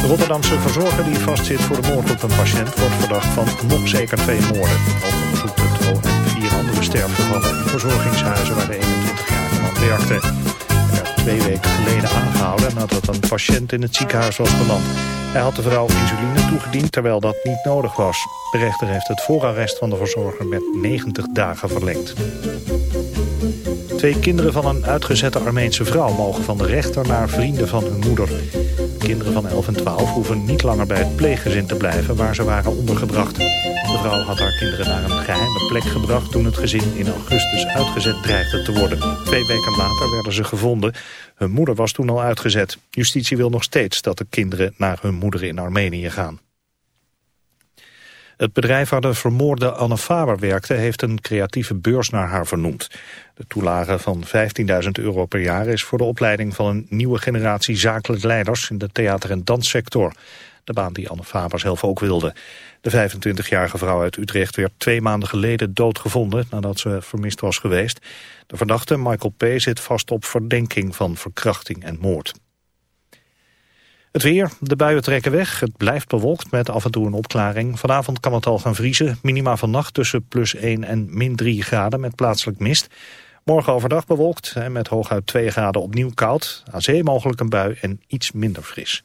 De Rotterdamse verzorger die vastzit voor de moord op een patiënt... wordt verdacht van nog zeker twee moorden. Ook onderzoekt het OM vier andere sterfgevallen in verzorgingshuizen... waar de 21-jarige man werkte. Hij werd twee weken geleden aangehouden nadat een patiënt in het ziekenhuis was beland. Hij had de vrouw insuline toegediend terwijl dat niet nodig was. De rechter heeft het voorarrest van de verzorger met 90 dagen verlengd. Twee kinderen van een uitgezette Armeense vrouw mogen van de rechter naar vrienden van hun moeder. Kinderen van 11 en 12 hoeven niet langer bij het pleeggezin te blijven waar ze waren ondergebracht. De vrouw had haar kinderen naar een geheime plek gebracht toen het gezin in augustus uitgezet dreigde te worden. Twee weken later werden ze gevonden. Hun moeder was toen al uitgezet. Justitie wil nog steeds dat de kinderen naar hun moeder in Armenië gaan. Het bedrijf waar de vermoorde Anne Faber werkte... heeft een creatieve beurs naar haar vernoemd. De toelage van 15.000 euro per jaar is voor de opleiding... van een nieuwe generatie zakelijk leiders in de theater- en danssector. De baan die Anne Faber zelf ook wilde. De 25-jarige vrouw uit Utrecht werd twee maanden geleden doodgevonden... nadat ze vermist was geweest. De verdachte, Michael P., zit vast op verdenking van verkrachting en moord. Het weer, de buien trekken weg. Het blijft bewolkt met af en toe een opklaring. Vanavond kan het al gaan vriezen. Minima vannacht tussen plus 1 en min 3 graden met plaatselijk mist. Morgen overdag bewolkt en met hooguit 2 graden opnieuw koud. Aan zee mogelijk een bui en iets minder fris.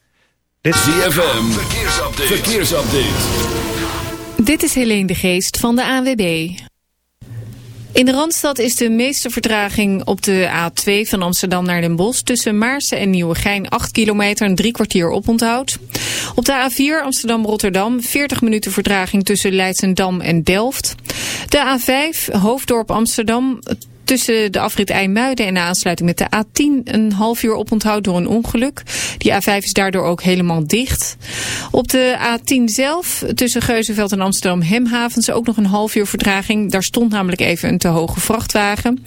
Dit... ZFM, verkeersupdate. verkeersupdate. Dit is Helene de Geest van de AWB. In de Randstad is de meeste vertraging op de A2 van Amsterdam naar Den Bosch... tussen Maarsen en Nieuwegein 8 kilometer en drie kwartier oponthoud. Op de A4 Amsterdam-Rotterdam 40 minuten vertraging tussen Leidsendam en Delft. De A5 Hoofddorp Amsterdam tussen de afrit IJmuiden en de aansluiting met de A10 een half uur oponthoud door een ongeluk. Die A5 is daardoor ook helemaal dicht. Op de A10 zelf tussen Geuzenveld en Amsterdam Hemhavens ook nog een half uur verdraging. Daar stond namelijk even een te hoge vrachtwagen.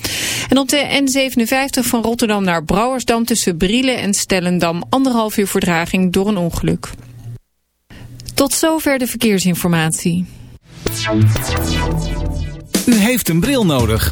En op de N57 van Rotterdam naar Brouwersdam tussen Brielen en Stellendam anderhalf uur verdraging door een ongeluk. Tot zover de verkeersinformatie. U heeft een bril nodig.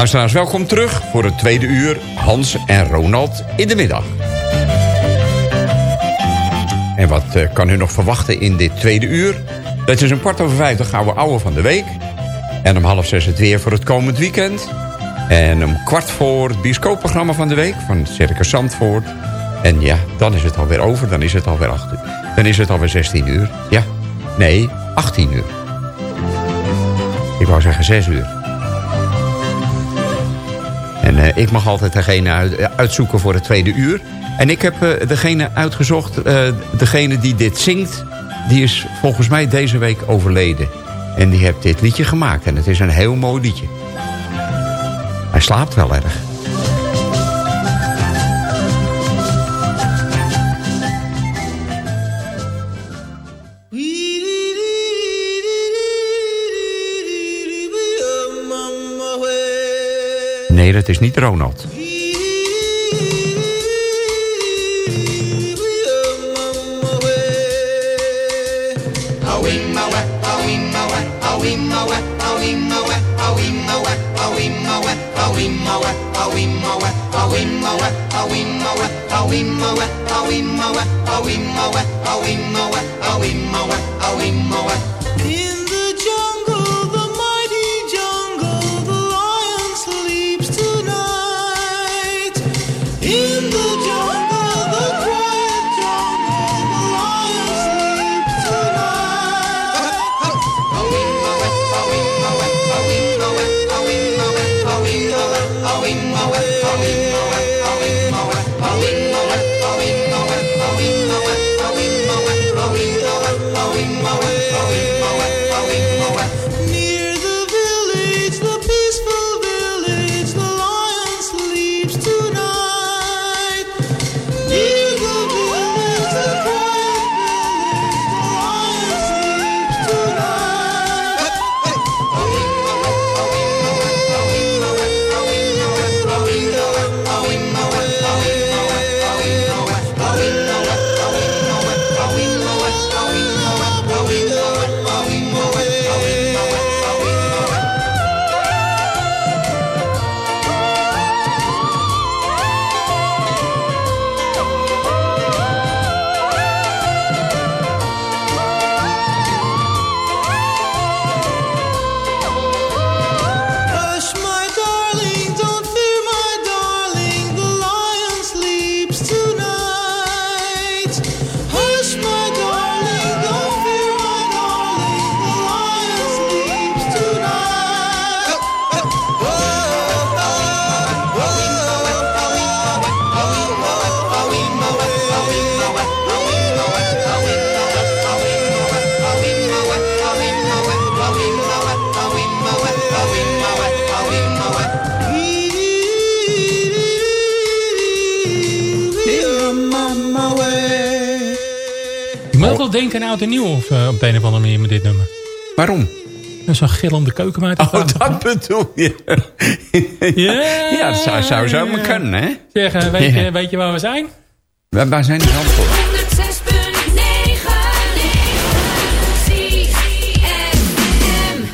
Luisteraars, welkom terug voor het tweede uur Hans en Ronald in de middag. En wat uh, kan u nog verwachten in dit tweede uur? Dat is een kwart over vijf de gouden ouwe van de week. En om half zes het weer voor het komend weekend. En om kwart voor het bioscoopprogramma van de week van Circus Zandvoort. En ja, dan is het alweer over, dan is het alweer acht uur. Dan is het alweer 16 uur. Ja, nee, 18 uur. Ik wou zeggen 6 uur. Eh, ik mag altijd degene eh, uitzoeken voor het tweede uur. En ik heb eh, degene uitgezocht, degene die dit zingt... die is volgens mij deze week overleden. En die heeft dit liedje gemaakt. En het is een heel mooi liedje. Hij slaapt wel erg. Nee, dat is niet Ronald. In wel denken aan oud en nieuw of, eh, op de een of andere manier met dit nummer. Waarom? Een gillende keukenmeid. Oh, dat bedoel je. Ja, Ja, dat zou, zou zo maar kunnen, hè? Zeg, weet, je, weet je waar we zijn? Waar, waar zijn die antwoorden? 106.9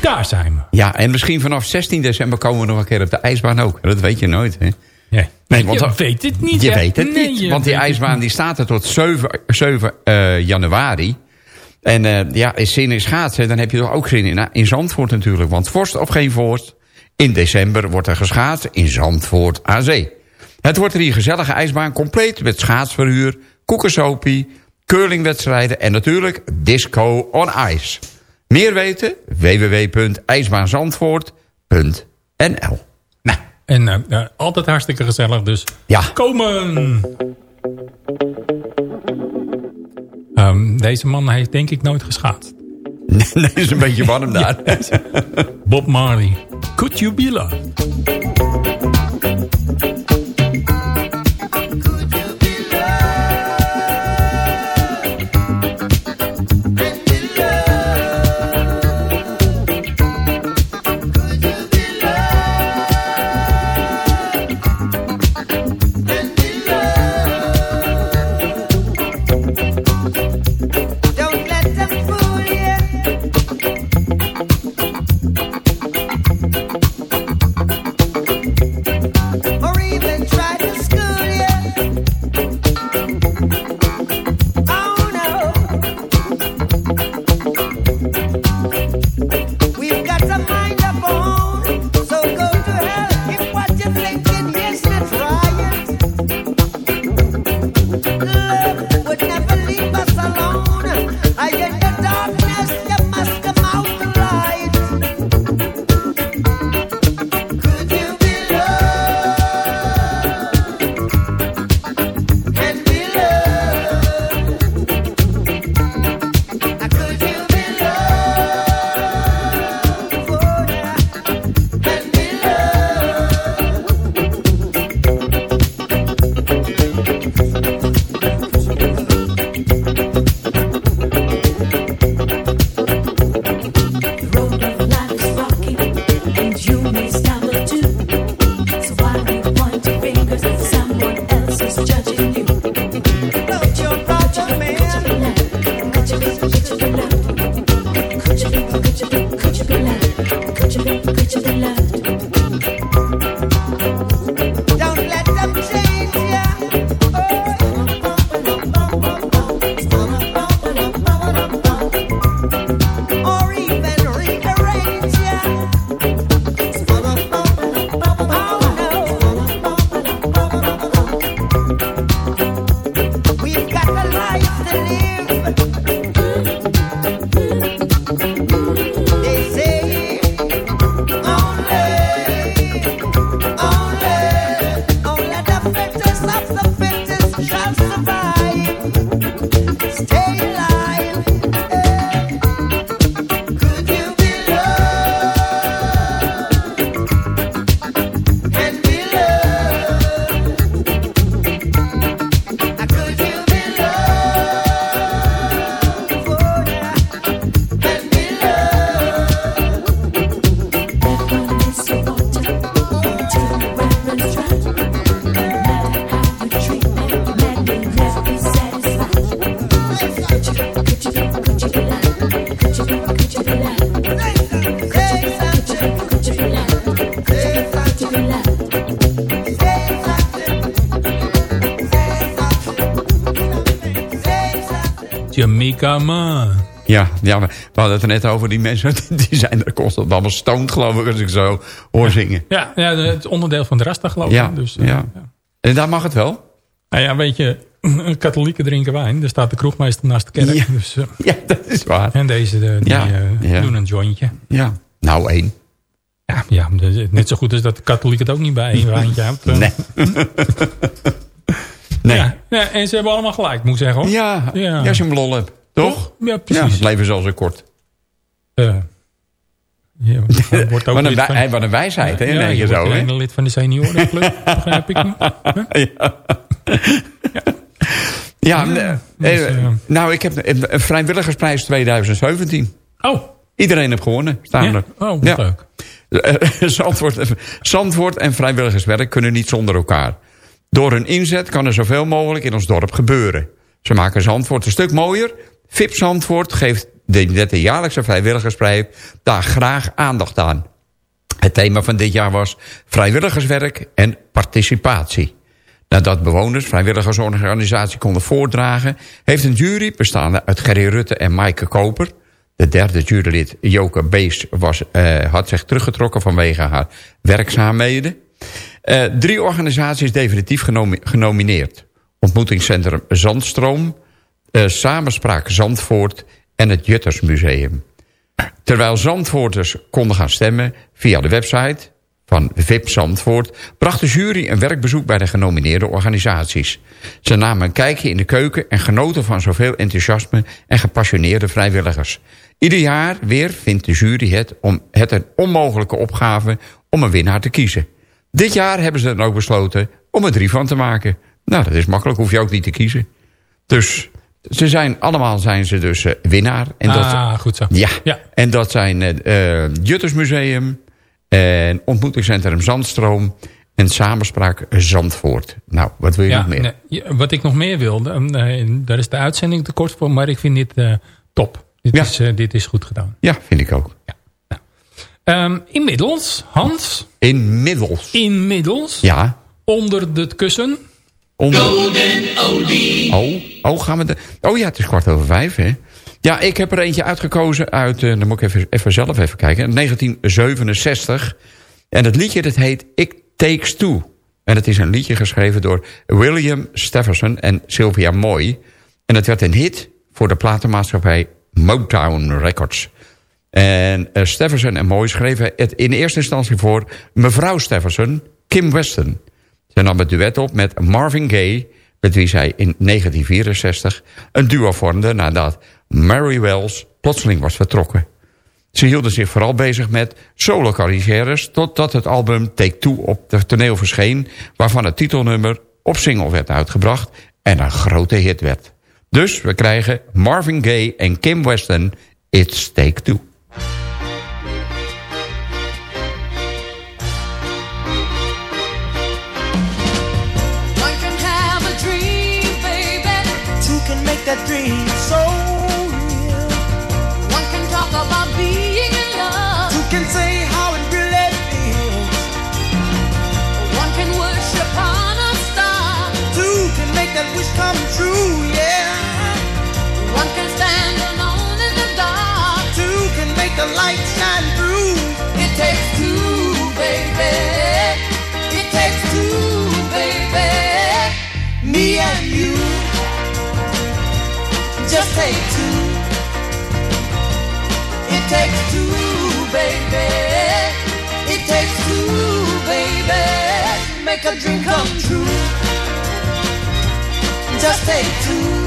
Daar zijn we. Ja, en misschien vanaf 16 december komen we nog een keer op de ijsbaan ook. Dat weet je nooit, hè? Nee, Nee, want je weet het niet. Je hè? weet het Nee, niet, want die ijsbaan die staat er tot 7, 7 eh, januari. En eh, ja, is zin in schaatsen, dan heb je toch ook zin in, nou, in Zandvoort natuurlijk. Want vorst of geen vorst, in december wordt er geschaatst in Zandvoort aan zee. Het wordt er hier gezellige ijsbaan, compleet met schaatsverhuur, koekensopie, curlingwedstrijden en natuurlijk disco on ice. Meer weten? www.ijsbaanzandvoort.nl En eh, altijd hartstikke gezellig, dus ja. komen! Ehm, deze man heeft denk ik nooit geschaatst. dat is een beetje warm daar. Bob Marley. Could you be loved? Ja, ja, we hadden het er net over. Die mensen die zijn er constant allemaal stoned, geloof ik, als ik zo hoor zingen. Ja, ja, het is onderdeel van de Rasta geloof ik. Ja, Dus, eh, ja. En daar mag het wel? Nou ja, weet je, katholieken drinken wijn. Er staat de kroegmeester naast de kerk. Ja. Dus, eh, Ja, dat is waar. en deze de, die, Ja, eh, ja. doen een jointje. Ja, nou één. Ja, ja, net zo goed als dat de katholiek het ook niet bij een wijntje houdt. Nee. nee. Ja, ja, en ze hebben allemaal gelijk, moet ik zeggen. Hoor. Ja, Ja. ja. als je hem lol hebt. Toch? Ja, Ja, precies. het leven is al zo kort. Eh, ja, wordt ook Wat een, van- wat een wijsheid, hè? Ja, je zo, alleen lid van de seniorenclub, begrijp ik. Ja, Ja, eh, dus, eh, eh, nou, ik heb een een vrijwilligersprijs 2017. Oh, Iedereen heeft gewonnen, ja? er. oh wat Ja. leuk. Eh, Zandvoort, Zandvoort en vrijwilligerswerk kunnen niet zonder elkaar. Door hun inzet kan er zoveel mogelijk in ons dorp gebeuren. Ze maken Zandvoort een stuk mooier. VIP Zandvoort geeft de, de jaarlijkse vrijwilligersprijs daar graag aandacht aan. Het thema van dit jaar was vrijwilligerswerk en participatie. Nadat bewoners vrijwilligersorganisatie konden voordragen... heeft een jury bestaande uit Gerry Rutte en Maaike Koper... de derde jurylid Joke Bees was, eh, had zich teruggetrokken vanwege haar werkzaamheden... Eh, drie organisaties definitief genomi- genomineerd. Ontmoetingscentrum Zandstroom, eh, Samenspraak Zandvoort en het Juttersmuseum. Terwijl Zandvoorters konden gaan stemmen via de website van VIP Zandvoort... bracht de jury een werkbezoek bij de genomineerde organisaties. Ze namen een kijkje in de keuken en genoten van zoveel enthousiasme en gepassioneerde vrijwilligers. Ieder jaar weer vindt de jury het, om, het een onmogelijke opgave om een winnaar te kiezen. Dit jaar hebben ze dan ook besloten om er drie van te maken. Nou, dat is makkelijk, hoef je ook niet te kiezen. Dus ze zijn, allemaal zijn ze dus eh, winnaar. En dat, ah, goed zo. ja. Ja. en dat zijn het eh Juttersmuseum... en ontmoetingscentrum Zandstroom... en samenspraak Zandvoort. Nou, wat wil je Ja, nog meer? nee, ja, wat ik nog meer wilde, eh, daar is de uitzending te kort voor, maar ik vind dit eh, top. Dit, Ja. is, eh, dit is goed gedaan. Ja, vind ik ook. Ehm, inmiddels, Hans, Inmiddels. inmiddels, Ja. onder het kussen. Onder... Oh, oh, gaan we de... oh ja, het is kwart over vijf, hè? Ja, ik heb er eentje uitgekozen uit... eh, dan moet ik even, even zelf even kijken. 1967. En het liedje dat heet It Takes Two. En het is een liedje geschreven door William Stefferson en Sylvia Moy. En het werd een hit voor de platenmaatschappij Motown Records. En eh, Stefferson en Moy schreven het in eerste instantie voor mevrouw Stefferson, Kim Weston. Zij nam het duet op met Marvin Gaye, met wie zij in 1964 een duo vormde nadat Mary Wells plotseling was vertrokken. Ze hielden zich vooral bezig met solo-carrières... totdat het album Take Two op het toneel verscheen... waarvan het titelnummer op single werd uitgebracht... en een grote hit werd. Dus we krijgen Marvin Gaye en Kim Weston... It's Take Two. Make a dream come true. Just take two.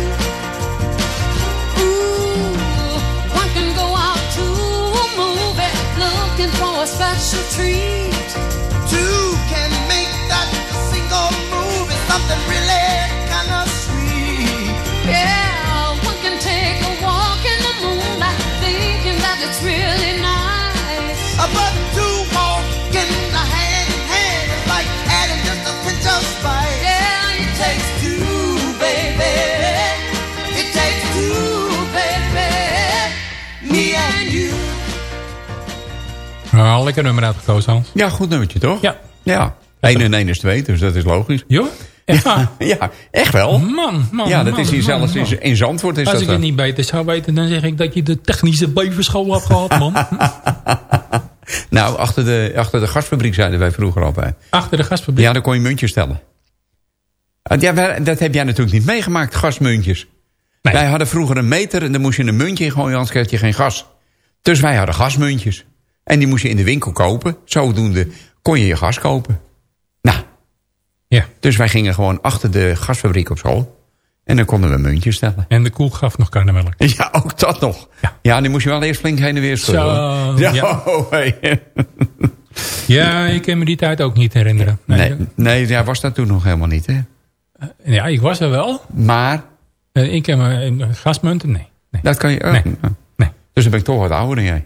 special treat. Two can make that single movie something really Ah, lekker nummer uitgekozen, Hans. Ja, goed nummertje, toch? Ja. Ja. 1 en 1 is 2, dus dat is logisch. Jo? Echt waar? Ja, echt wel. Man, man, ja, dat man, is hier man, zelfs man. in, Zandvoort. Is Als dat ik het niet beter zou weten, dan zeg ik dat je de technische bevenschool hebt gehad, man. Nou, achter de, achter de gasfabriek zeiden wij vroeger altijd. Achter de gasfabriek. Ja, dan kon je muntjes tellen. Ah, Ja, dat heb jij natuurlijk niet meegemaakt, gasmuntjes. Nee. Wij hadden vroeger een meter en dan moest je een muntje in gooien, anders kreeg je geen gas. Dus wij hadden gasmuntjes. En die moest je in de winkel kopen. Zodoende kon je je gas kopen. Nou, Ja. dus wij gingen gewoon achter de gasfabriek op school. En dan konden we muntjes tellen. En de koel gaf nog karnemelk. Ja, ook dat nog. Ja. Ja, die moest je wel eerst flink heen en weer schudden. Zo, ja. ja. oh. Ja, ik kan me die tijd ook niet herinneren. Nee. Nee, nee ja, was dat toen nog helemaal niet, hè? Ja, ik was er wel. Maar, Eh, Ik heb me gasmunten, nee. nee. dat kan je... oh, Nee. nou. Nee. Dus dan ben ik toch wat ouder dan jij.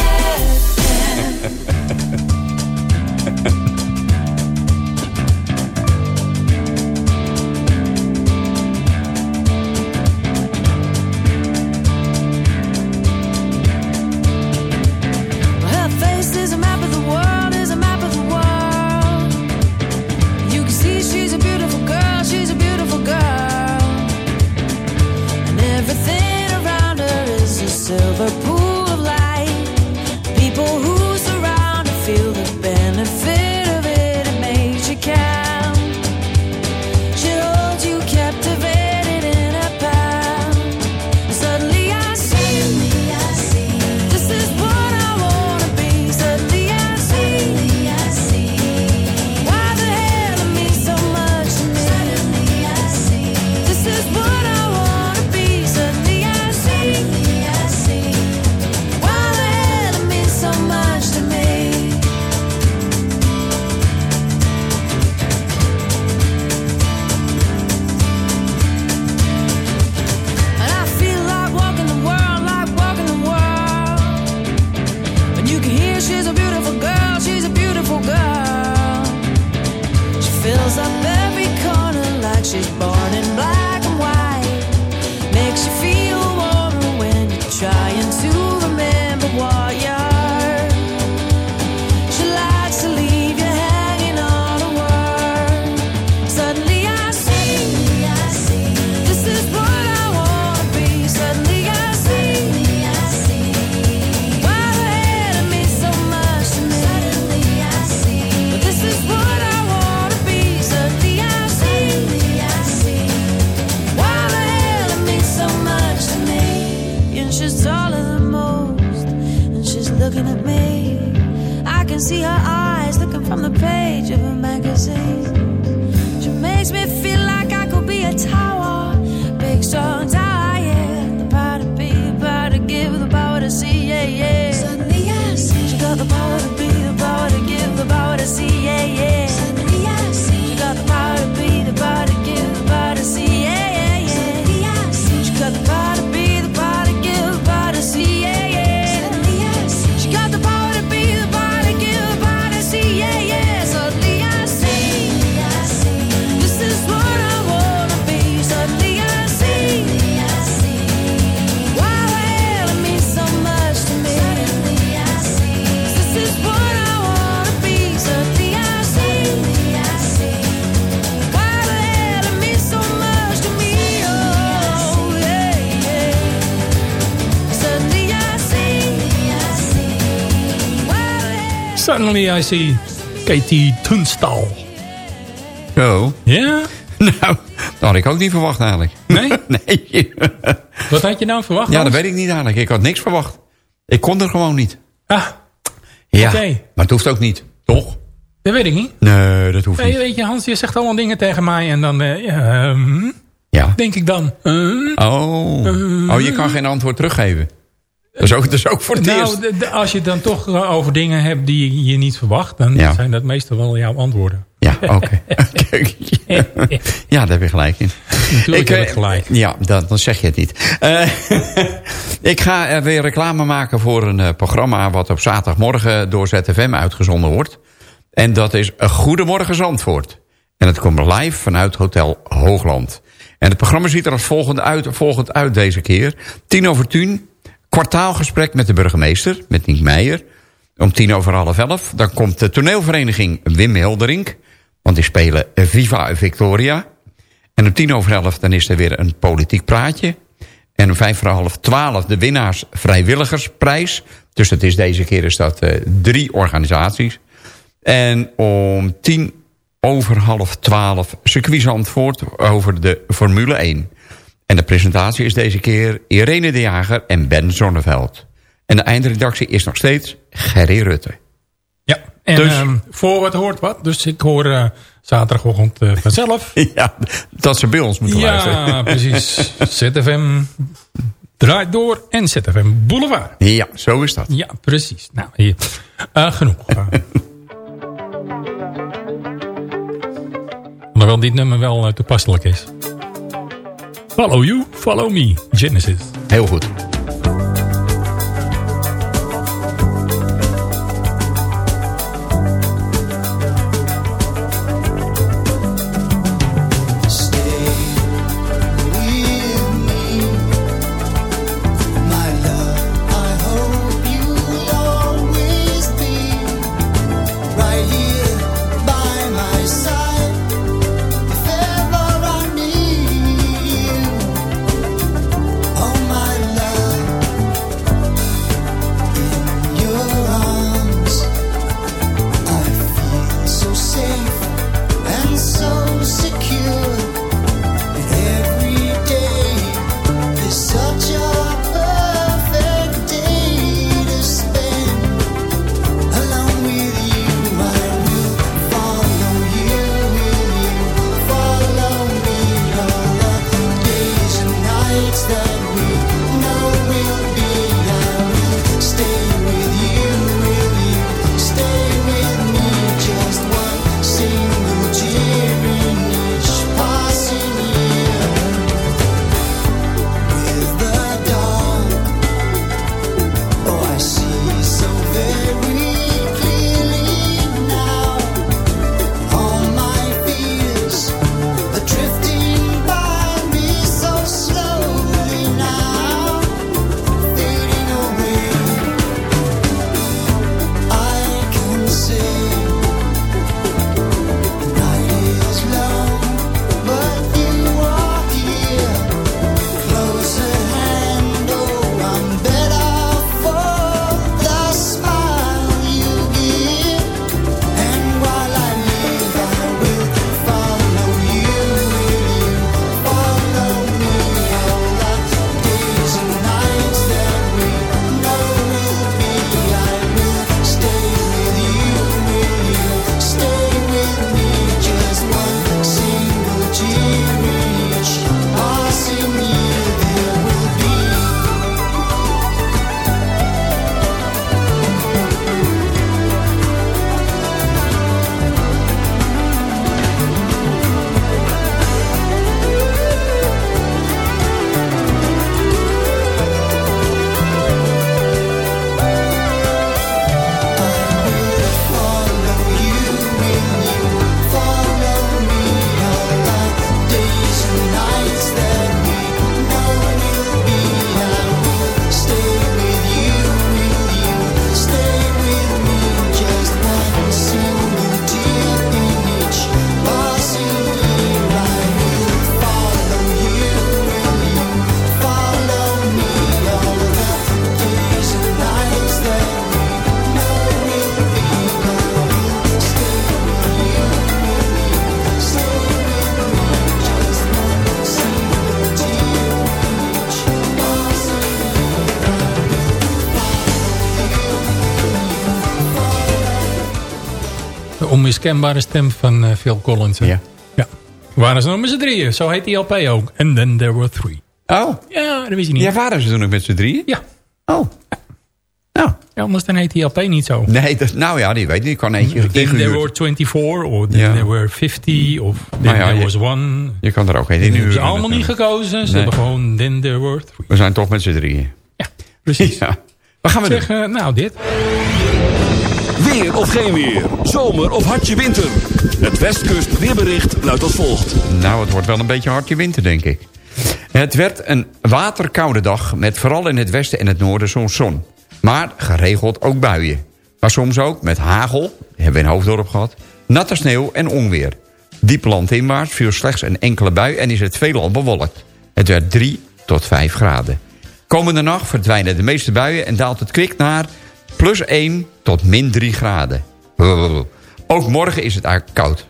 Suddenly I see Katie Tunstall. Zo. Ja? Nou, dat had ik ook niet verwacht eigenlijk. Nee? nee. Wat had je nou verwacht? Ja, dat weet ik niet eigenlijk. Ik had niks verwacht. Ik kon er gewoon niet. Ah, Ja, maar het hoeft ook niet. Toch? dat weet ik niet. Nee, dat hoeft Nee, niet. weet je, Hans, je zegt allemaal dingen tegen mij en dan eh, ja, ehm, Ja. denk ik dan. ehm. Oh. oh, je kan geen antwoord teruggeven. Dat is ook, dat is ook voor het nou, eerst. als je dan toch eh, over dingen hebt die je niet verwacht, dan Ja. zijn dat meestal wel jouw antwoorden. Ja, oké. Ja, daar heb je gelijk in. Natuurlijk heb eh, ik gelijk. Ja, dan, dan zeg je het niet. Eh, ik ga er weer reclame maken voor een eh, programma... wat op zaterdagmorgen door ZFM uitgezonden wordt. En dat is een Goedemorgen Zandvoort. En het komt live vanuit Hotel Hoogland. En het programma ziet er als volgend uit, volgend uit deze keer. Tien over tien, kwartaalgesprek met de burgemeester, met Niek Meijer. Om tien over half elf. Dan komt de toneelvereniging Wim Hilderink. Want die spelen Viva Victoria. En om tien over elf dan is er weer een politiek praatje. En om vijf voor half twaalf de winnaars vrijwilligersprijs. Dus dat is deze keer is dat eh, drie organisaties. En om tien over half twaalf circuit over de Formule 1. En de presentatie is deze keer Irene de Jager en Ben Zonneveld. En de eindredactie is nog steeds Gerry Rutte. Ja, en Dus- ehm, voor wat hoort wat. Dus ik hoor eh, zaterdagochtend eh, vanzelf. Ja, dat ze bij ons moeten ja, luisteren. precies. ZFM draait door en ZFM Boulevard. Ja, zo is dat. Ja, precies. Nou, hier. Eh, genoeg. Uh, Alhoewel dit nummer wel toepasselijk is. Follow you, follow me. Genesis. Heel goed. Onmiskenbare stem van eh, Phil Collins. hè? Ja. ja. Waren ze nog met z'n drieën. Zo heet die LP ook. And then there were three. Oh, Ja, dat wist je niet. ja, waren ze toen nog met z'n drieën? Ja. Oh. Nou, Ja, anders dan heet die LP niet zo. nee, dat, nou ja, die weet niet. Ik kan eentje Then there were 24, of then Ja. there were 50, of then Nou ja, there je- was one. Je kan er ook één in hebben ze huren. allemaal niet gekozen. Ze Nee. hebben gewoon then there were three. We zijn toch met z'n drieën. Ja, precies. Ja. Wat gaan we Zeg, doen? eh, nou dit. Weer of geen weer. Zomer of hartje winter. Het Westkust weerbericht luidt als volgt. Nou, het wordt wel een beetje hartje winter, denk ik. Het werd een waterkoude dag met vooral in het westen en het noorden soms zon. Maar geregeld ook buien. Maar soms ook met hagel, hebben we in Hoofddorp gehad... natte sneeuw en onweer. Diep landinwaarts viel slechts een enkele bui en is het veelal bewolkt. Het werd 3 tot 5 graden. Komende nacht verdwijnen de meeste buien en daalt het kwik naar plus 1 tot min 3 graden. Ook morgen is het eigenlijk koud.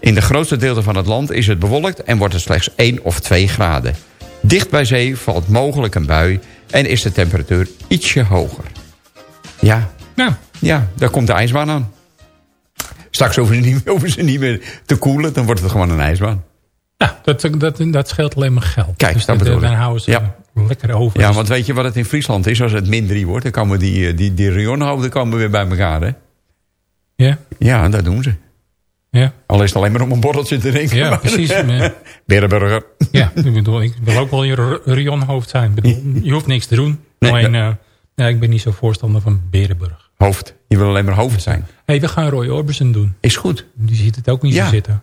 In de grootste delen van het land is het bewolkt en wordt het slechts 1 of 2 graden. Dicht bij zee valt mogelijk een bui en is de temperatuur ietsje hoger. Ja, Nou, ja daar komt de ijsbaan aan. Straks hoeven ze niet, hoeven ze niet meer te koelen, dan wordt het gewoon een ijsbaan. ja, dat, dat, dat scheelt alleen maar geld. Kijk, dus dat bedoel ik. dan houden ze Ja. Lekker over. Ja, want weet je wat het in Friesland is als het min 3 wordt? Dan komen die, eh, die, die rionhoofden komen weer bij elkaar, hè? ja, Ja, dat doen ze. ja, Al is het alleen maar om een borreltje te drinken. ja, precies. Berenburger. Ja, ik bedoel, ik wil ook wel je rionhoofd zijn. Bedoel, je hoeft niks te doen. Nee, alleen, nee. eh, ja, ik ben niet zo voorstander van Berenburg. Hoofd. Je wil alleen maar hoofd zijn. Hé, hey, we gaan Roy Orbison doen. Is goed. Die ziet het ook niet Ja. zo zitten.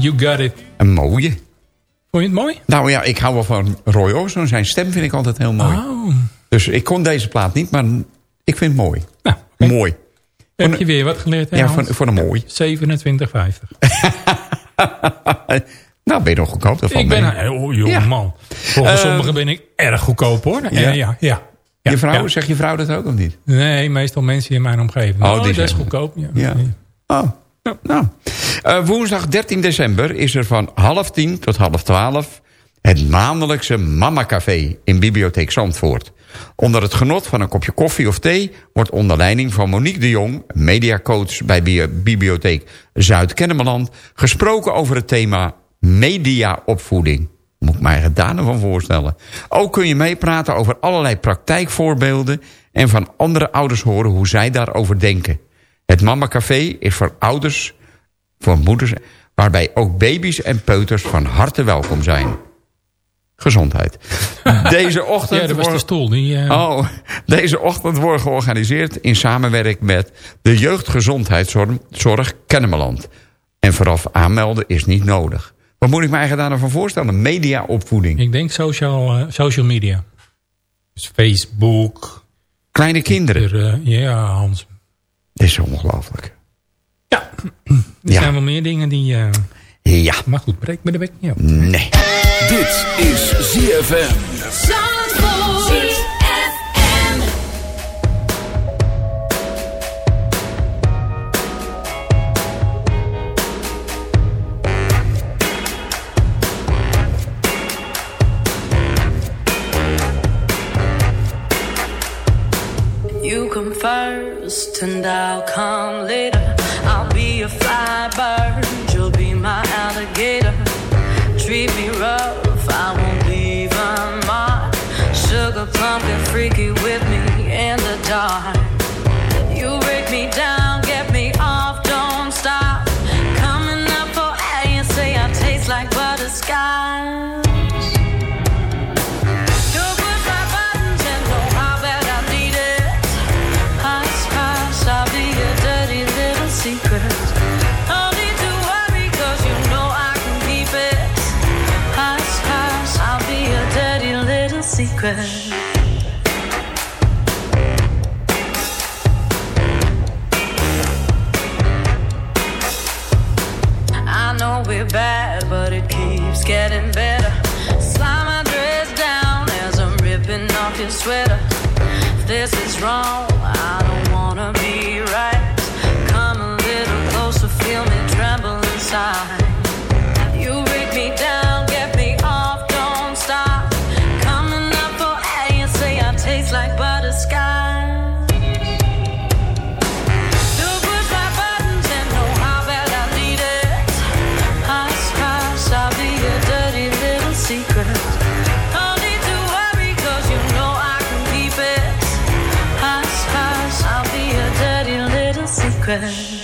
You Got It. Een mooie. Vond je het mooi? Nou ja, ik hou wel van Roy Orbison. Zijn stem vind ik altijd heel mooi. Oh. Dus ik kon deze plaat niet, maar ik vind het mooi. Nou, Mooi. heb je weer wat geleerd, hè, Ja, voor, voor een mooi. 27,50. Nou, ben je nog goedkoop daarvan? Ik ben een oh, joh, Ja. man. Volgens Eh, sommigen ben ik erg goedkoop, hoor. Ja, ja? ja, ja. je vrouw, zeg je vrouw dat ook of niet? Nee, meestal mensen in mijn omgeving. Oh, Oh, die dat is goedkoop. Ja. Nou. Eh, woensdag 13 december is er van half tien tot half twaalf... het maandelijkse Mama Café in Bibliotheek Zandvoort. Onder het genot van een kopje koffie of thee... wordt onder leiding van Monique de Jong... mediacoach bij Bi- Bibliotheek Zuid-Kennemerland... gesproken over het thema mediaopvoeding. Moet ik mij nou van voorstellen. Ook kun je meepraten over allerlei praktijkvoorbeelden... en van andere ouders horen hoe zij daarover denken. Het Mama Café is voor ouders, voor moeders... waarbij ook baby's en peuters van harte welkom zijn. Gezondheid. Deze ochtend... Ja, dat was de stoel. Die, eh, Oh, deze ochtend wordt georganiseerd in samenwerking met de Jeugdgezondheidszorg Zorg Kennemerland. En vooraf aanmelden is niet nodig. Wat moet ik mij eigenlijk daar nou van voorstellen? Mediaopvoeding. Ik denk social, eh, social media. Dus Facebook. Kleine kinderen. Er, eh, ja, Hans. Is ongelooflijk. Er Ja. zijn wel meer dingen die... eh, Ja. maar goed, breek me de bek niet op. Nee. Dit is ZFM. First and I'll come later. I'll be a fly bird, you'll be my alligator. Treat me rough, I won't leave a mark. Sugar plump and freaky with me in the dark. guess it's wrong. Little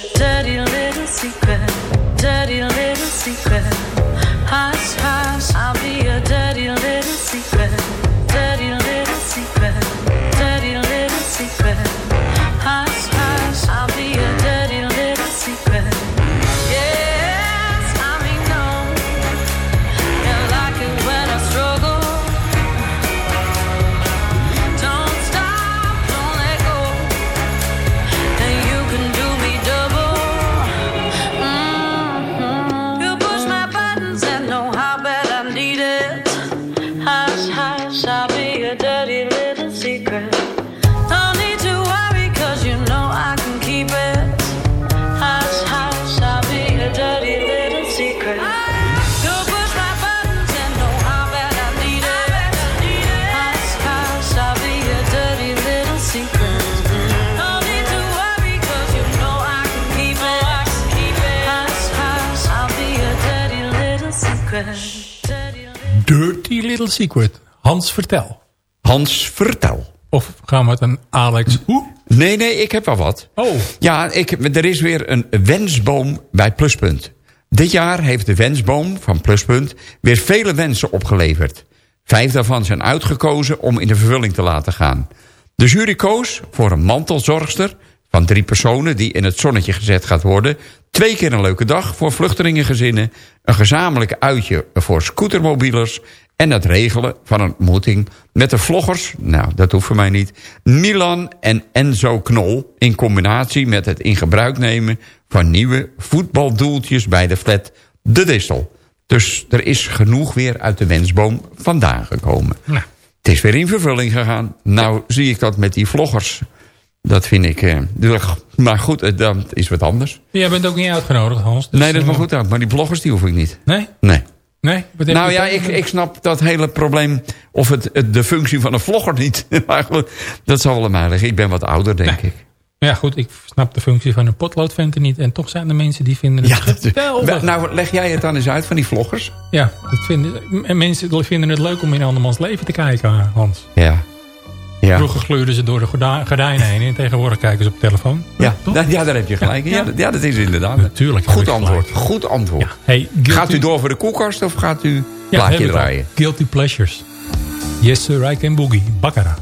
Little Secret. Hans, vertel. Hans, vertel. Of gaan we het aan Alex... Hoe? Nee, nee, ik heb wel wat. Oh, Ja, ik, er is weer een wensboom bij Pluspunt. Dit jaar heeft de wensboom van Pluspunt weer vele wensen opgeleverd. Vijf daarvan zijn uitgekozen om in de vervulling te laten gaan. De jury koos voor een mantelzorgster, van drie personen die in het zonnetje gezet gaat worden. Twee keer een leuke dag voor vluchtelingengezinnen. Een gezamenlijk uitje voor scootermobielers. En het regelen van een ontmoeting met de vloggers. Nou, dat hoeft voor mij niet. Milan en Enzo Knol. In combinatie met het in gebruik nemen van nieuwe voetbaldoeltjes bij de flat De Distel. Dus er is genoeg weer uit de wensboom vandaan gekomen. Nou. Het is weer in vervulling gegaan. Nou zie ik dat met die vloggers. Dat vind ik... Eh, maar goed, eh, dat is wat anders. Jij bent ook niet uitgenodigd, Hans. dus, nee, dat is maar eh, goed ook. Maar die vloggers die hoef ik niet. Nee? Nee. Nee? Nou ja, ik, ik snap dat hele probleem... of het, het- de functie van een vlogger niet. Maar goed, dat zal wel aan mij liggen. Ik ben wat ouder, denk ik. Ja goed, ik snap de functie van een potloodventer niet. En toch zijn er mensen die vinden het Ja, geweldig. nou, leg jij het dan eens uit van die vloggers? Ja, dat vinden, en mensen vinden het leuk om in andermans leven te kijken, Hans. Ja. Ja. Vroeger gluurden ze door de gordijnen heen en tegenwoordig kijken ze op telefoon. Ja, ja, daar heb je gelijk. in. Ja, dat- ja, dat is inderdaad. Natuurlijk. Goed antwoord. Goed antwoord. Hey, guilty- Gaat u door voor de koelkast of gaat u Ja, plaatje draaien? Guilty Pleasures. Yes sir, I can boogie. Baccara.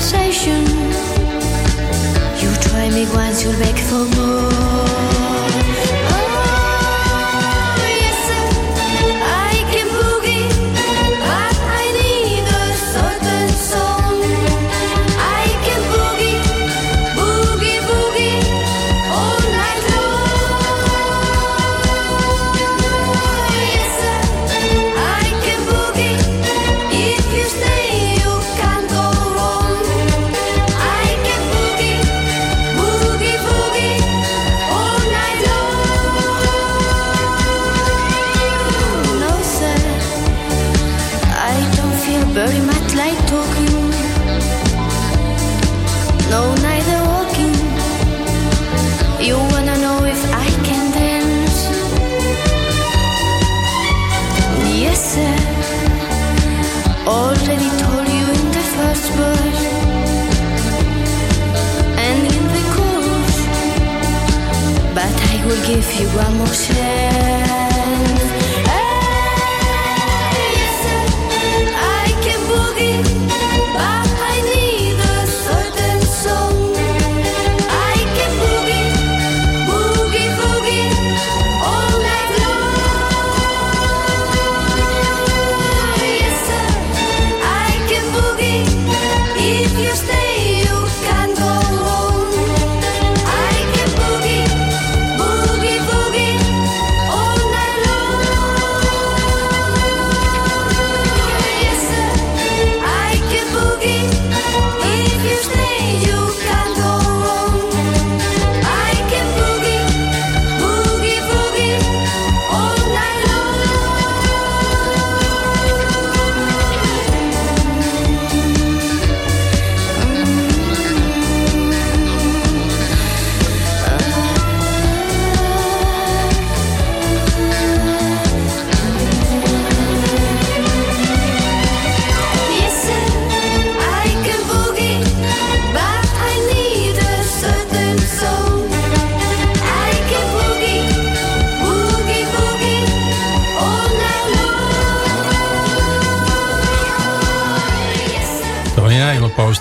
Sensation. You try me once, you'll beg for more.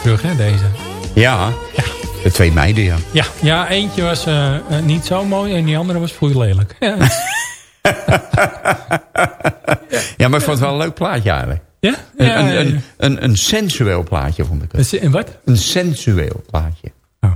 Terug, hè, deze. Ja. De twee meiden, ja. Ja, ja eentje was eh, eh, niet zo mooi en die andere was foei lelijk. Ja, Ja, maar ik vond het wel een leuk plaatje eigenlijk. ja? Een, ja, een, ja. een, een, een sensueel plaatje vond ik het. En wat? Een sensueel plaatje. Oh.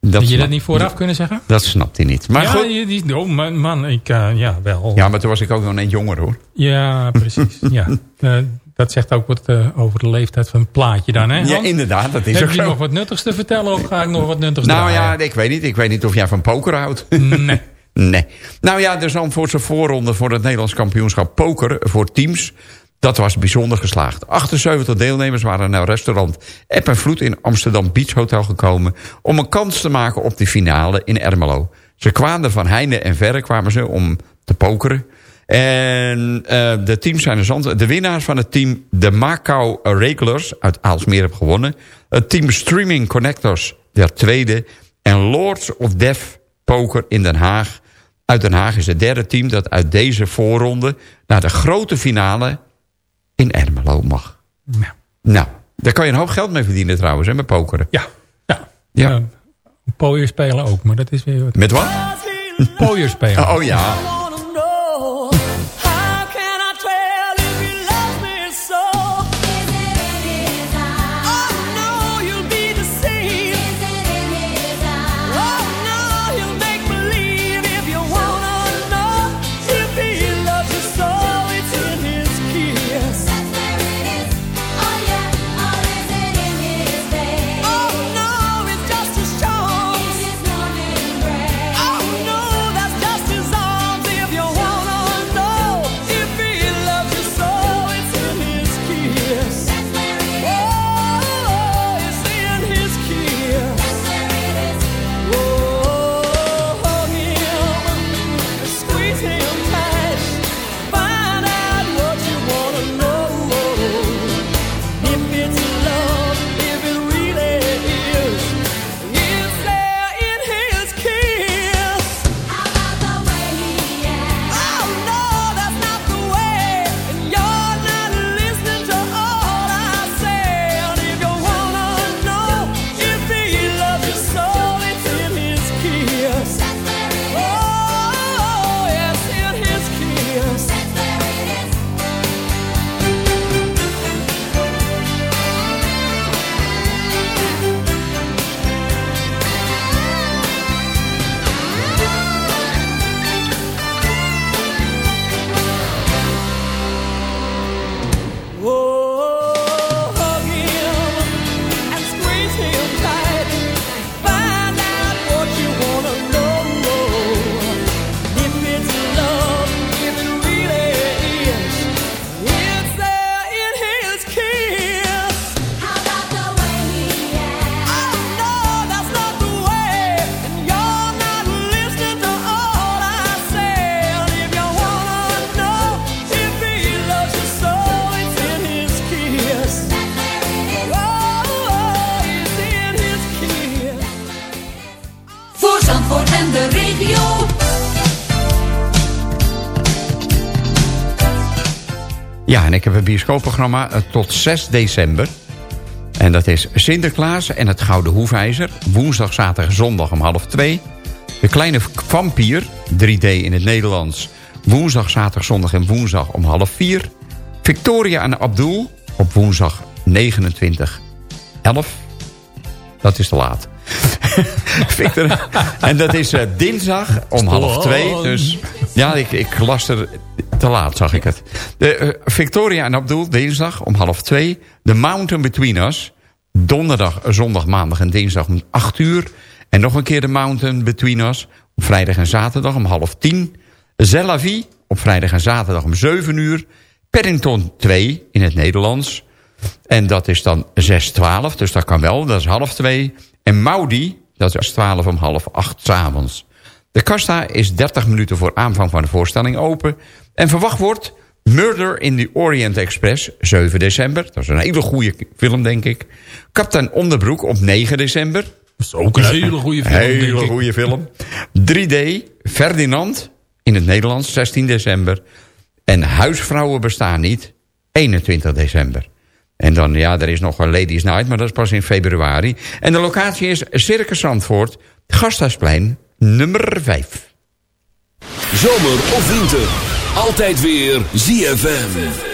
Dat Had je dat niet vooraf kunnen zeggen? Dat snapt hij niet. Maar ja, goed. je- die, oh man, man ik, eh, ja, wel. Ja, maar toen was ik ook nog net jonger hoor. Ja, precies. ja. dat zegt ook wat eh, over de leeftijd van het plaatje dan, hè? Ja, inderdaad, dat is Heb ook je nog wat nuttigs te vertellen of ga ik nog wat nuttigs Nou ja, ik weet niet. Ik weet niet of jij van poker houdt. Nee. Nee. Nou ja, de Zandvoortse voorronde voor het Nederlands kampioenschap poker voor teams... dat was bijzonder geslaagd. 78 deelnemers waren naar restaurant App en Vloed in Amsterdam Beach Hotel gekomen... om een kans te maken op de finale in Ermelo. Ze kwamen van heinde en verre kwamen ze om te pokeren... En uh, de teams zijn de zand. De winnaars van het team de Macau Regulars uit Aalsmeer hebben gewonnen. Het team Streaming Connectors werd tweede. En Lords of Death Poker in Den Haag. Uit Den Haag is het derde team dat uit deze voorronde... naar de grote finale in Ermelo mag. Ja. Nou, daar kan je een hoop geld mee verdienen trouwens, hè, met pokeren. Ja, ja. Ja. Uh, spelen ook, maar dat is weer wat. Met wat? Pooier spelen. Oh ja. Ja, en ik heb een bioscoopprogramma eh, tot 6 december. En dat is Sinterklaas en het Gouden Hoefijzer. Woensdag, zaterdag zondag om half twee. De Kleine Vampier, 3D in het Nederlands. Woensdag, zaterdag, zondag en woensdag om half vier. Victoria en Abdul op woensdag 29, 11. Dat is te laat. Victor, en dat is eh, dinsdag om half twee. Dus ja, ik, ik las er te laat, zag ik het. De, eh, Victoria en Abdul, dinsdag om half twee. The Mountain Between Us. Donderdag, zondag, maandag en dinsdag om acht uur. En nog een keer The Mountain Between Us. Op vrijdag en zaterdag om half tien. Zellavi op vrijdag en zaterdag om zeven uur. Paddington 2 in het Nederlands. En dat is dan 6-12, dus dat kan wel, dat is half twee. En Maudi, dat is 12 om half acht 's avonds. De kassa is 30 minuten voor aanvang van de voorstelling open. En verwacht wordt Murder in the Orient Express, 7 december. Dat is een hele goede film, denk ik. Kapitein Onderbroek op 9 december. Dat is ook een hele goede film, denk Hele ik. goede film. 3D, Ferdinand, in het Nederlands, 16 december. En Huisvrouwen bestaan niet, 21 december. En dan, ja, er is nog een Ladies Night, maar dat is pas in februari. En de locatie is Circus Zandvoort, Gasthuisplein, nummer 5. Zomer of winter. Altijd weer ZFM.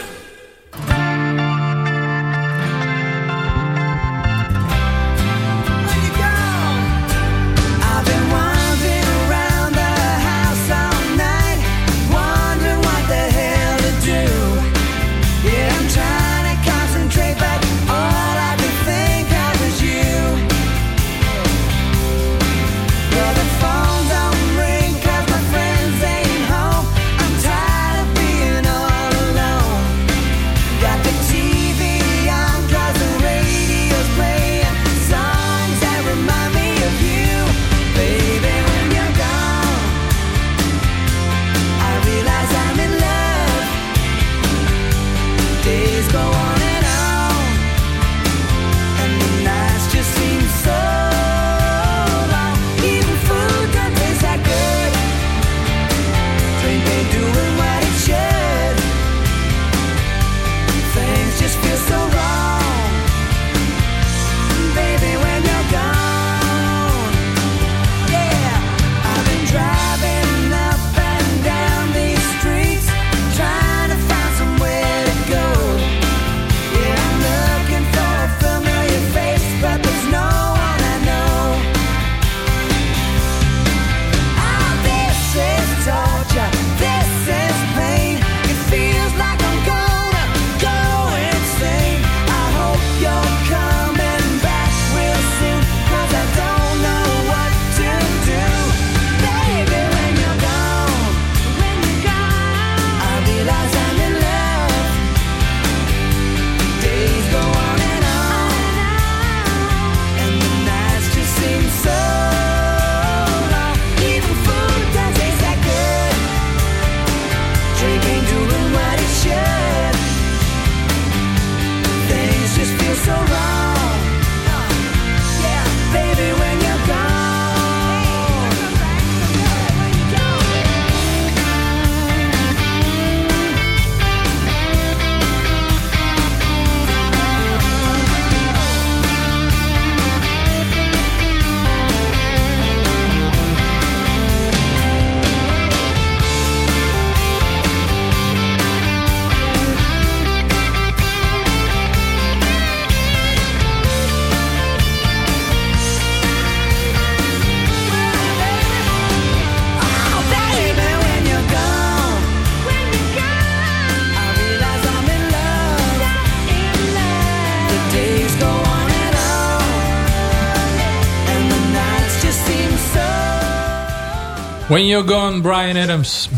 When You're Gone, Brian Adams.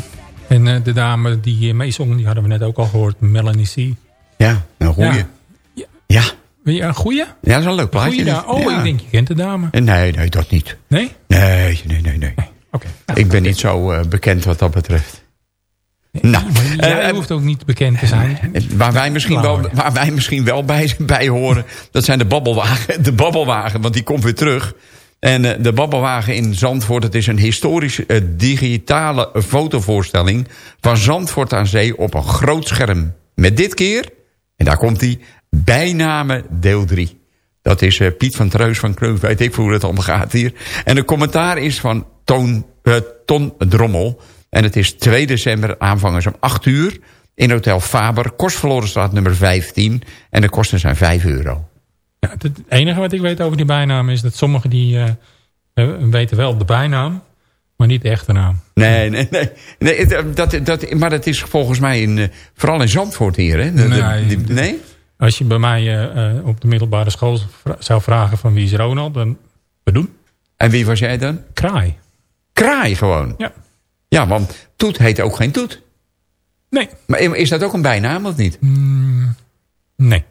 En eh, de dame die meezong, die hadden we net ook al gehoord. Melanie C. Ja, een goeie. Ja. Ja. Ja, een goeie? Ja, dat is een leuk plaatje. Da- Oh, Ja. ik denk je kent de dame. Nee, nee, dat niet. Nee? Nee, nee, nee, nee. Oké. Ik ben niet zo eh, bekend wat dat betreft. Nou, Jij eh, hoeft ook niet bekend te zijn. Waar wij misschien wel, waar wij misschien wel bij, bij horen, dat zijn de babbelwagen. De babbelwagen, want die komt weer terug. En eh, de babbelwagen in Zandvoort, het is een historische eh, digitale fotovoorstelling van Zandvoort aan zee op een groot scherm. Met dit keer, en daar komt hij, bijnamen deel 3. Dat is eh, Piet van Treus van Kreuf, weet ik hoe het allemaal gaat hier. En de commentaar is van Toon, Ton Drommel. En het is 2 december, aanvangers om 8 uur... in Hotel Faber, Kostverlorenstraat nummer 15. En de kosten zijn 5 euro. Ja, het het enige wat ik weet over die bijnaam is dat sommigen die eh, eh, weten wel de bijnaam, maar niet de echte naam. Nee, nee, nee. nee het, dat, dat, maar dat is volgens mij in, eh, vooral in Zandvoort hier, hè? De- de- Nee? Als je bij mij eh, eh, op de middelbare school zou vragen van wie is Ronald, dan we doen. En wie was jij dan? Kraai. Kraai gewoon? Ja. Ja, want Toet heet ook geen Toet. Nee. Maar is dat ook een bijnaam of niet? Mm, nee.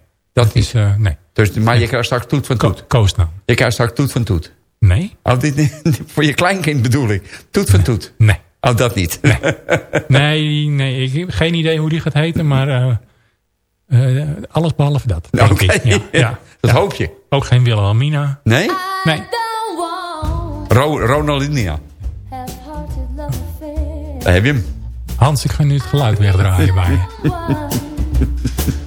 Dat, is, eh, nee. Dus, maar je krijgt straks Toet van Toet? Koosnaam. Je krijgt straks Toet van Toet? Nee. Oh, dit, voor je kleinkind bedoel ik. Toet van Toet? Nee. Oh, dat niet? Nee, nee, ik heb geen idee hoe die gaat heten, maar eh, eh, alles behalve dat. Oké. Ja, ja. Dat hoop je. Ook geen Wilhelmina. Nee? Nee. Ro Ronaldinho. Daar heb je hem. Hans, ik ga nu het geluid wegdraaien bij je.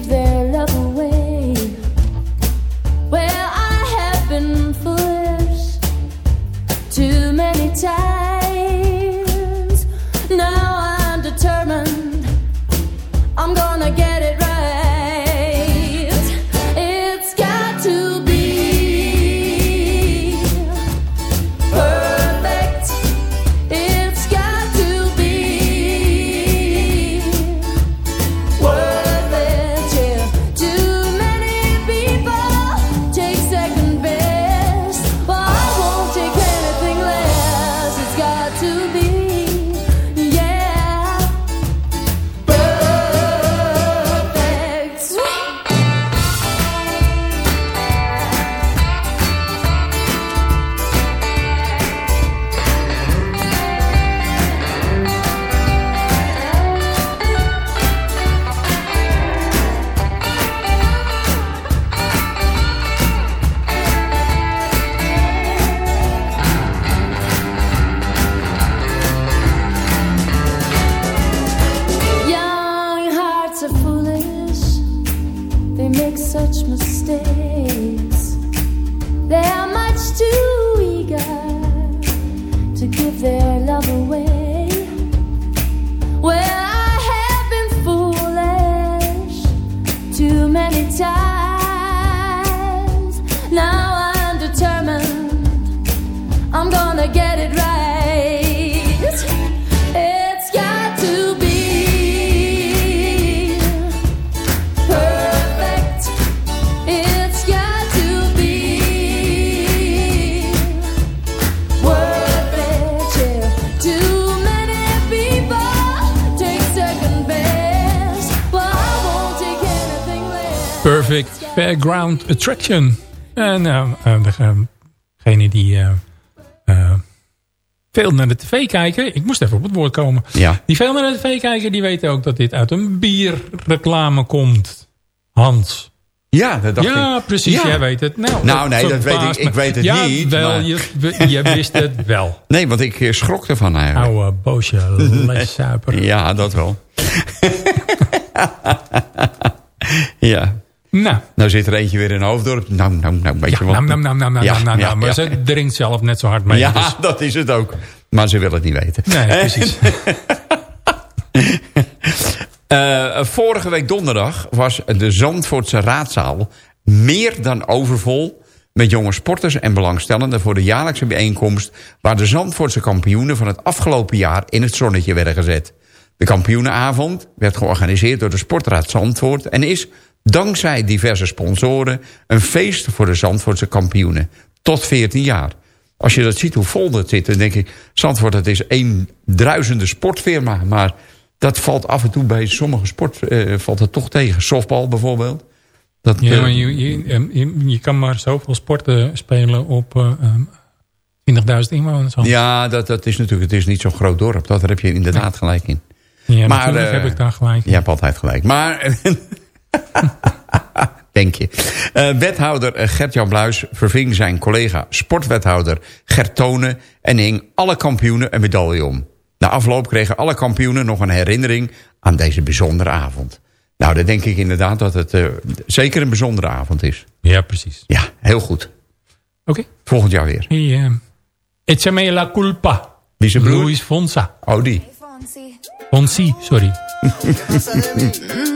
there. Fairground Attraction. En uh, uh, degene die uh, uh, veel naar de tv kijken. Ik moest even op het woord komen. Ja. Die veel naar de tv kijken, die weten ook dat dit uit een bierreclame komt. Hans. Ja, dat dacht ja, ik. precies. Ja. Jij weet het. Nou, Nou, nee, dat weet ik- ik weet het ja, niet, Wel, maar- je, je wist het wel. Nee, want ik eh, schrok ervan eigenlijk. Oude boosje. Ja, dat wel. ja. Nou, Nou zit er eentje weer in Hoofddorp. Nou, nou, nou, weet ja, je wat? nam, nam, nam, nam, nam, Ja, nam, nam, ja, maar ze drinkt zelf net zo hard mee. Ja, dus- dat is het ook. Maar ze wil het niet weten. nee, precies. Eh, vorige week donderdag was de Zandvoortse raadzaal meer dan overvol met jonge sporters en belangstellenden voor de jaarlijkse bijeenkomst waar de Zandvoortse kampioenen van het afgelopen jaar in het zonnetje werden gezet. De kampioenenavond werd georganiseerd door de Sportraad Zandvoort en is, dankzij diverse sponsoren, een feest voor de Zandvoortse kampioenen. Tot 14 jaar. Als je dat ziet hoe vol dat zit, dan denk ik... Zandvoort, dat is één druisende sportfirma. Maar dat valt af en toe bij sommige sport eh, valt het toch tegen. Softbal bijvoorbeeld. Dat, Ja, eh, maar je, je, ehm, je, je kan maar zoveel sporten spelen op eh, ehm, 20.000 inwoners. Hans. ja, dat, dat is natuurlijk het is niet zo'n groot dorp. Dat, daar heb je inderdaad gelijk in. Ja, Maar, natuurlijk eh, heb ik daar gelijk. Je hebt altijd gelijk. Maar, denk je. Eh, wethouder eh, Gert-Jan Bluis verving zijn collega sportwethouder Gert Tonen... en hing alle kampioenen een medaille om. Na afloop kregen alle kampioenen nog een herinnering aan deze bijzondere avond. Nou, dan denk ik inderdaad dat het eh, zeker een bijzondere avond is. Ja, precies. Ja, heel goed. Oké. Volgend jaar weer. Hey, eh, Échame la culpa. Wie is zijn broer? Luis Fonsa. Oh, die. Fonsi, sorry.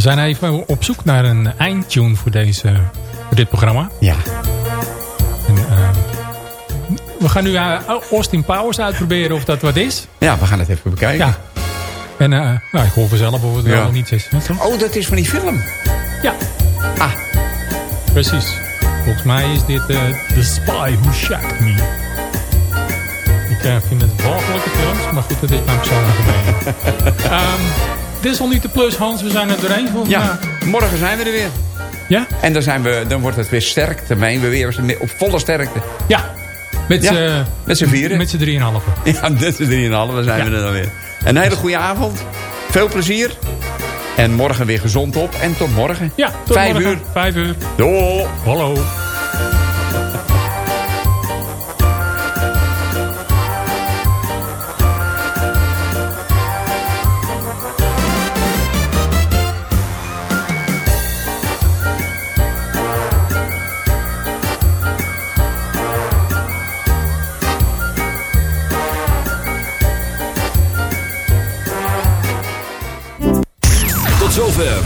We zijn even op zoek naar een eindtune voor, deze, voor dit programma. Ja. En, eh, we gaan nu eh, Austin Powers uitproberen of dat wat is. Ja, we gaan het even bekijken. Ja. En eh, nou, ik hoor vanzelf of het Ja. wel of niet is. Oh, dat is van die film. Ja. Ah. Precies. Volgens mij is dit The Spy Who Shagged Me. Ik vind het walgelijke films, maar goed, dat is mijn persoonlijke mening. Dit is al niet de plus, Hans. We zijn er doorheen voor Ja, vandaag. morgen zijn we er weer. Ja? En dan, zijn we, dan wordt het weer sterk. Dan zijn we weer op volle sterkte. Ja. Met Ja, z'n met z'n vieren. Met z'n drieënhalve. Ja, dit is drieënhalf. Dan zijn we er dan weer. Een hele goede avond. Veel plezier. En morgen weer gezond op. En tot morgen. Ja, tot Vijf morgen. uur. Vijf uur. Doei. Hallo.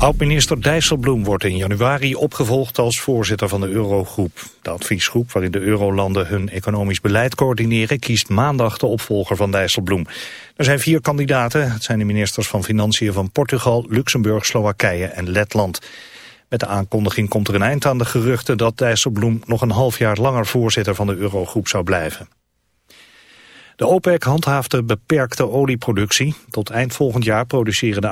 Oud-minister Dijsselbloem wordt in januari opgevolgd als voorzitter van de Eurogroep. De adviesgroep waarin de eurolanden hun economisch beleid coördineren... kiest maandag de opvolger van Dijsselbloem. Er zijn vier kandidaten. Het zijn de ministers van Financiën van Portugal, Luxemburg, Slowakije en Letland. Met de aankondiging komt er een eind aan de geruchten... dat Dijsselbloem nog een half jaar langer voorzitter van de Eurogroep zou blijven. De OPEC handhaaft de beperkte olieproductie. Tot eind volgend jaar produceren de